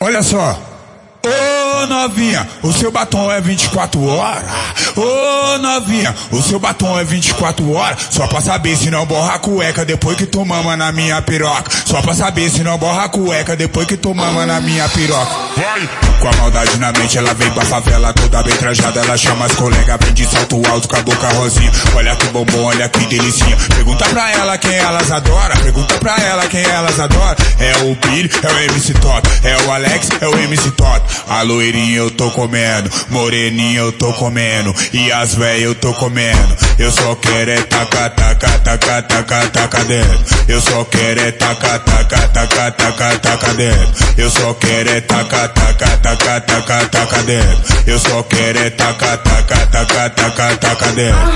Olha só. Ô novinha, o seu batom é 24 horas. Ô novinha, o seu batom é 24 horas. Só pra saber se não borra a cueca depois que tu mama na minha piroca. Só pra saber se não borra a cueca depois que tu mama na minha piroca. Com a maldade na mente, ela vem pra favela toda bem trajada. Ela chama as colegas, vem de salto alto com a boca rosinha. Olha que bombom, olha que delicinha. Pergunta pra ela quem elas adoram. Pergunta pra ela quem elas adoram. É o Billy, é o MC Tot. É o Alex, é o MC Tot. A loirinha eu tô comendo, moreninha eu tô comendo, e as véias eu tô comendo. Eu só quero é taca, taca, taca, taca, taca dentro. Eu só quero é taca, taca, taca, taca, taca dentro. Eu só quero é taca, taca, taca, taca, taca dentro. Eu só quero é taca, taca, taca, taca, taca dentro.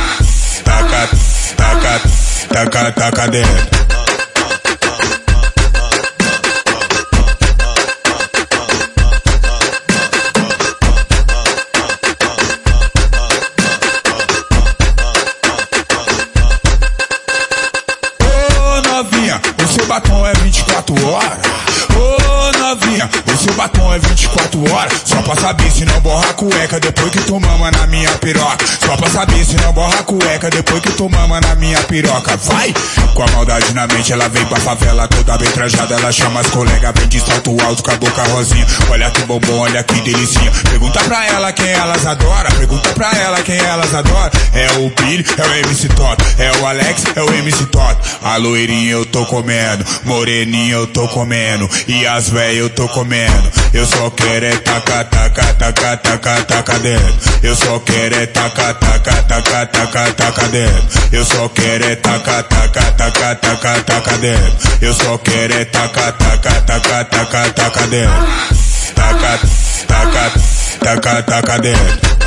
Taca, taca, taca, taca dentro. É 24 horas. Só pra saber se não borra a cueca depois que tu mama na minha piroca. Só pra saber se não borra a cueca depois que tu mama na minha piroca. Vai! Com a maldade na mente, ela vem pra favela toda bem trajada. Ela chama as colegas, vem de salto alto com a boca rosinha. Olha que bombom, olha que delicinha. Pergunta pra ela quem elas adoram. Pergunta pra ela quem elas adoram. É o Billy, é o MC Tot. É o Alex, é o MC Tot. A loirinha eu tô comendo, moreninha eu tô comendo. E as véias eu tô comendo. Eu só quero é taca, taca, taca, taca, taca dentro. Eu só quero é taca, taca, taca, taca, taca dentro. Eu só quero é taca, taca, taca, taca, taca dentro. Eu só quero é taca, taca, taca, taca, taca dentro. Taca, taca, taca, taca dentro.